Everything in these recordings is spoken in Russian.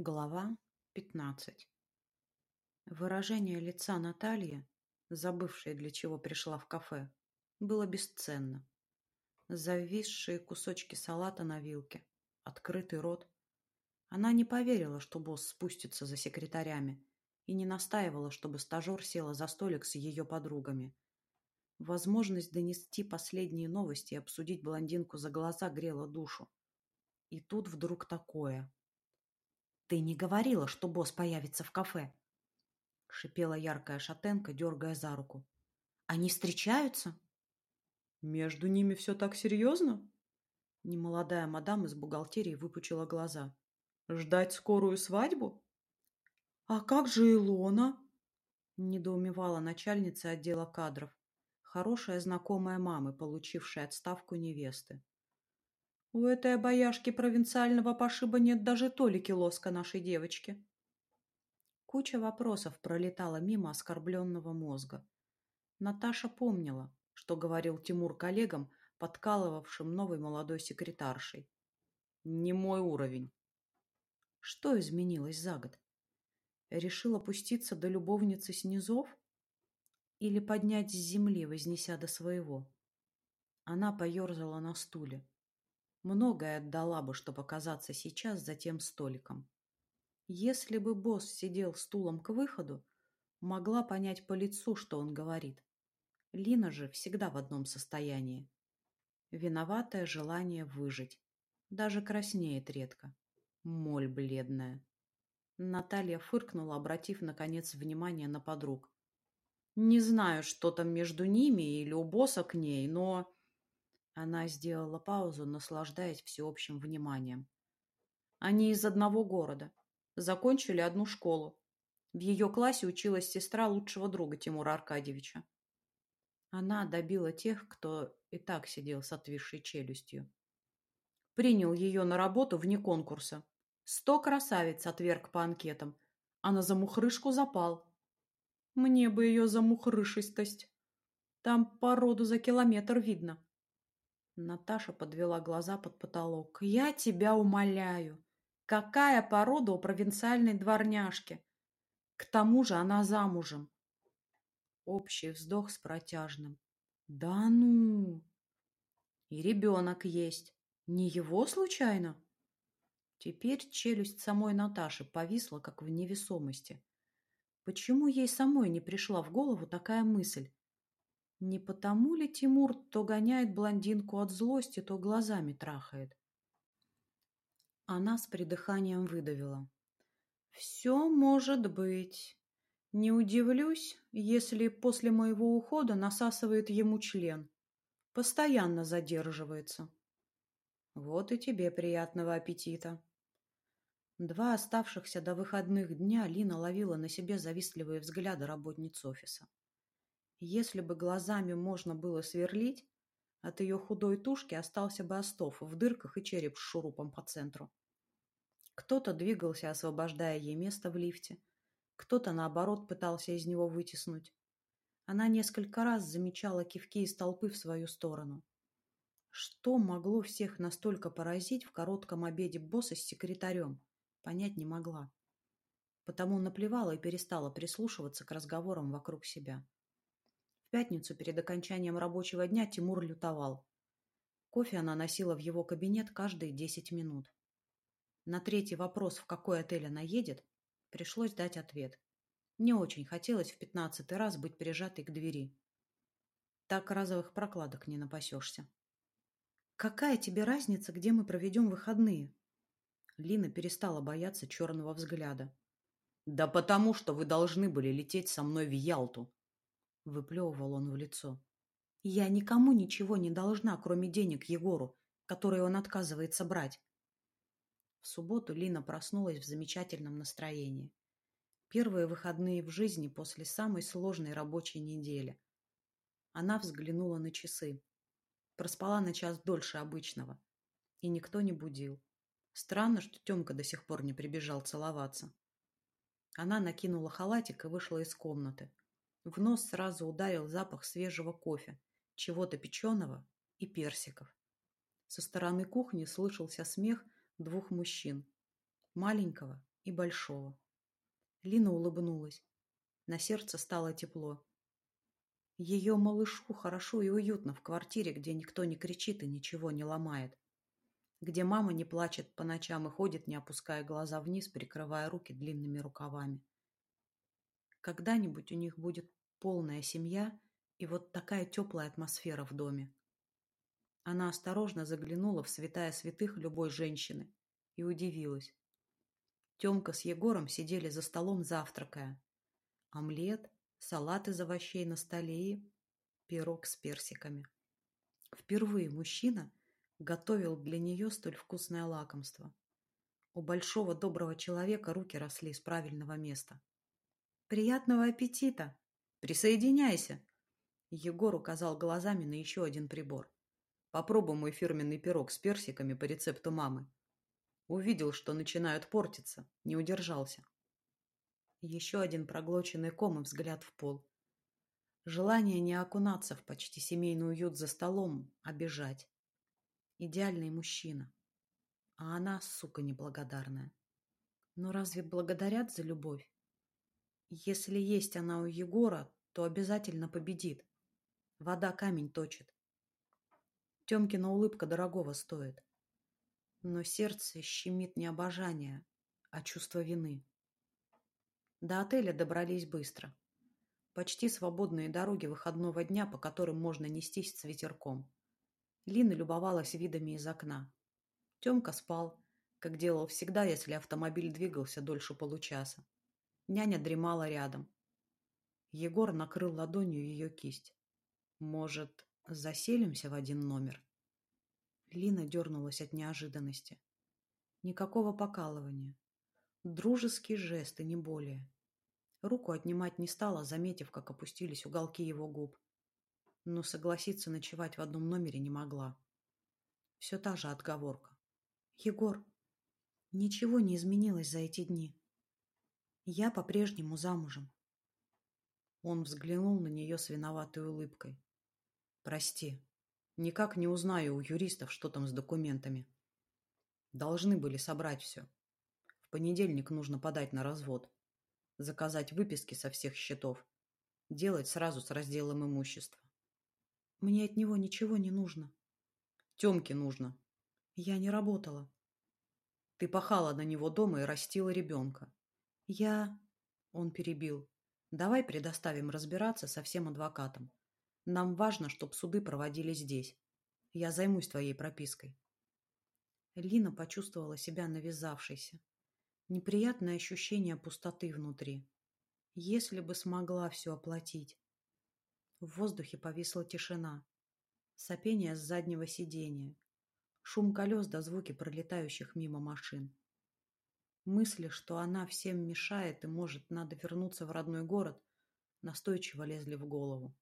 Глава 15 Выражение лица Натальи, забывшей, для чего пришла в кафе, было бесценно. Зависшие кусочки салата на вилке, открытый рот. Она не поверила, что босс спустится за секретарями, и не настаивала, чтобы стажер села за столик с ее подругами. Возможность донести последние новости и обсудить блондинку за глаза грела душу. И тут вдруг такое – «Ты не говорила, что босс появится в кафе?» — шипела яркая шатенка, дергая за руку. «Они встречаются?» «Между ними все так серьезно?» Немолодая мадам из бухгалтерии выпучила глаза. «Ждать скорую свадьбу?» «А как же Илона?» Недоумевала начальница отдела кадров, хорошая знакомая мамы, получившая отставку невесты. У этой обаяшки провинциального пошиба нет даже толики лоска нашей девочки. Куча вопросов пролетала мимо оскорбленного мозга. Наташа помнила, что говорил Тимур коллегам, подкалывавшим новой молодой секретаршей. Не мой уровень. Что изменилось за год? Решил опуститься до любовницы снизов? Или поднять с земли, вознеся до своего? Она поерзала на стуле. Многое отдала бы, чтобы оказаться сейчас за тем столиком. Если бы босс сидел стулом к выходу, могла понять по лицу, что он говорит. Лина же всегда в одном состоянии. Виноватое желание выжить. Даже краснеет редко. Моль бледная. Наталья фыркнула, обратив, наконец, внимание на подруг. «Не знаю, что там между ними или у босса к ней, но...» Она сделала паузу, наслаждаясь всеобщим вниманием. Они из одного города. Закончили одну школу. В ее классе училась сестра лучшего друга Тимура Аркадьевича. Она добила тех, кто и так сидел с отвисшей челюстью. Принял ее на работу вне конкурса. Сто красавиц отверг по анкетам, а на замухрышку запал. Мне бы ее замухрышистость. Там породу за километр видно. Наташа подвела глаза под потолок. «Я тебя умоляю! Какая порода у провинциальной дворняжки? К тому же она замужем!» Общий вздох с протяжным. «Да ну!» «И ребенок есть. Не его случайно?» Теперь челюсть самой Наташи повисла, как в невесомости. Почему ей самой не пришла в голову такая мысль? Не потому ли Тимур то гоняет блондинку от злости, то глазами трахает? Она с придыханием выдавила. «Все может быть. Не удивлюсь, если после моего ухода насасывает ему член. Постоянно задерживается». «Вот и тебе приятного аппетита». Два оставшихся до выходных дня Лина ловила на себе завистливые взгляды работниц офиса. Если бы глазами можно было сверлить, от ее худой тушки остался бы остов в дырках и череп с шурупом по центру. Кто-то двигался, освобождая ей место в лифте, кто-то, наоборот, пытался из него вытеснуть. Она несколько раз замечала кивки из толпы в свою сторону. Что могло всех настолько поразить в коротком обеде босса с секретарем, понять не могла. Потому наплевала и перестала прислушиваться к разговорам вокруг себя. В пятницу перед окончанием рабочего дня Тимур лютовал. Кофе она носила в его кабинет каждые десять минут. На третий вопрос, в какой отель она едет, пришлось дать ответ. Не очень хотелось в пятнадцатый раз быть прижатой к двери. Так разовых прокладок не напасешься. «Какая тебе разница, где мы проведем выходные?» Лина перестала бояться черного взгляда. «Да потому что вы должны были лететь со мной в Ялту», Выплевывал он в лицо. Я никому ничего не должна, кроме денег Егору, которые он отказывается брать. В субботу Лина проснулась в замечательном настроении. Первые выходные в жизни после самой сложной рабочей недели. Она взглянула на часы. Проспала на час дольше обычного. И никто не будил. Странно, что Тёмка до сих пор не прибежал целоваться. Она накинула халатик и вышла из комнаты. В нос сразу ударил запах свежего кофе, чего-то печеного и персиков. Со стороны кухни слышался смех двух мужчин, маленького и большого. Лина улыбнулась. На сердце стало тепло. Ее малышу хорошо и уютно в квартире, где никто не кричит и ничего не ломает. Где мама не плачет по ночам и ходит, не опуская глаза вниз, прикрывая руки длинными рукавами. Когда-нибудь у них будет полная семья и вот такая теплая атмосфера в доме. Она осторожно заглянула в святая святых любой женщины и удивилась. Темка с Егором сидели за столом завтракая. Омлет, салат из овощей на столе и пирог с персиками. Впервые мужчина готовил для нее столь вкусное лакомство. У большого доброго человека руки росли с правильного места. «Приятного аппетита! Присоединяйся!» Егор указал глазами на еще один прибор. «Попробуй мой фирменный пирог с персиками по рецепту мамы». Увидел, что начинают портиться, не удержался. Еще один проглоченный ком и взгляд в пол. Желание не окунаться в почти семейный уют за столом, а бежать. Идеальный мужчина. А она, сука, неблагодарная. Но разве благодарят за любовь? Если есть она у Егора, то обязательно победит. Вода камень точит. Темкина улыбка дорогого стоит. Но сердце щемит не обожание, а чувство вины. До отеля добрались быстро. Почти свободные дороги выходного дня, по которым можно нестись с ветерком. Лина любовалась видами из окна. Темка спал, как делал всегда, если автомобиль двигался дольше получаса. Няня дремала рядом. Егор накрыл ладонью ее кисть. «Может, заселимся в один номер?» Лина дернулась от неожиданности. Никакого покалывания. Дружеский жест и не более. Руку отнимать не стала, заметив, как опустились уголки его губ. Но согласиться ночевать в одном номере не могла. Все та же отговорка. «Егор, ничего не изменилось за эти дни. Я по-прежнему замужем». Он взглянул на нее с виноватой улыбкой. «Прости, никак не узнаю у юристов, что там с документами. Должны были собрать все. В понедельник нужно подать на развод, заказать выписки со всех счетов, делать сразу с разделом имущества. Мне от него ничего не нужно. Темке нужно. Я не работала. Ты пахала на него дома и растила ребенка. Я... Он перебил. Давай предоставим разбираться со всем адвокатом. Нам важно, чтобы суды проводились здесь. Я займусь твоей пропиской. Лина почувствовала себя навязавшейся. Неприятное ощущение пустоты внутри. Если бы смогла все оплатить. В воздухе повисла тишина. Сопение с заднего сиденья. Шум колес до звуки пролетающих мимо машин. Мысли, что она всем мешает и, может, надо вернуться в родной город, настойчиво лезли в голову.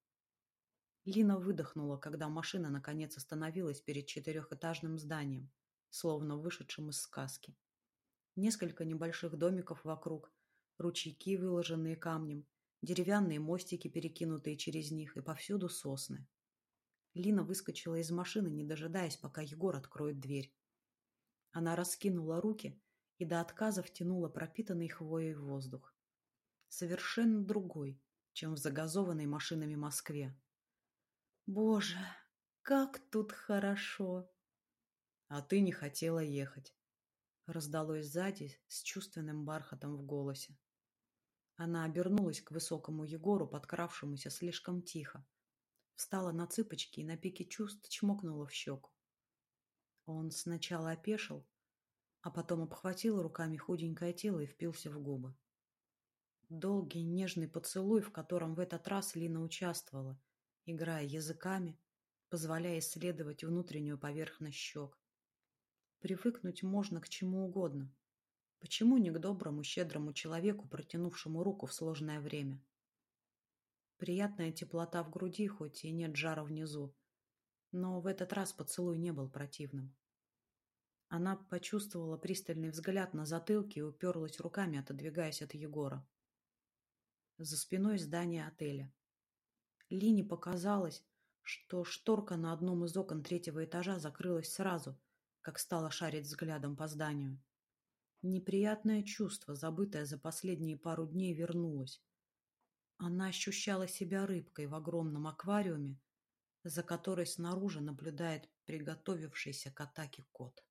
Лина выдохнула, когда машина наконец остановилась перед четырехэтажным зданием, словно вышедшим из сказки. Несколько небольших домиков вокруг, ручейки, выложенные камнем, деревянные мостики, перекинутые через них, и повсюду сосны. Лина выскочила из машины, не дожидаясь, пока Егор откроет дверь. Она раскинула руки и до отказа втянула пропитанный хвоей воздух. Совершенно другой, чем в загазованной машинами Москве. «Боже, как тут хорошо!» «А ты не хотела ехать», раздалось сзади с чувственным бархатом в голосе. Она обернулась к высокому Егору, подкравшемуся слишком тихо. Встала на цыпочки и на пике чувств чмокнула в щеку. Он сначала опешил, а потом обхватил руками худенькое тело и впился в губы. Долгий нежный поцелуй, в котором в этот раз Лина участвовала, играя языками, позволяя исследовать внутреннюю поверхность щек. Привыкнуть можно к чему угодно. Почему не к доброму, щедрому человеку, протянувшему руку в сложное время? Приятная теплота в груди, хоть и нет жара внизу. Но в этот раз поцелуй не был противным. Она почувствовала пристальный взгляд на затылке и уперлась руками, отодвигаясь от Егора. За спиной здание отеля. Лине показалось, что шторка на одном из окон третьего этажа закрылась сразу, как стала шарить взглядом по зданию. Неприятное чувство, забытое за последние пару дней, вернулось. Она ощущала себя рыбкой в огромном аквариуме, за которой снаружи наблюдает приготовившийся к атаке кот.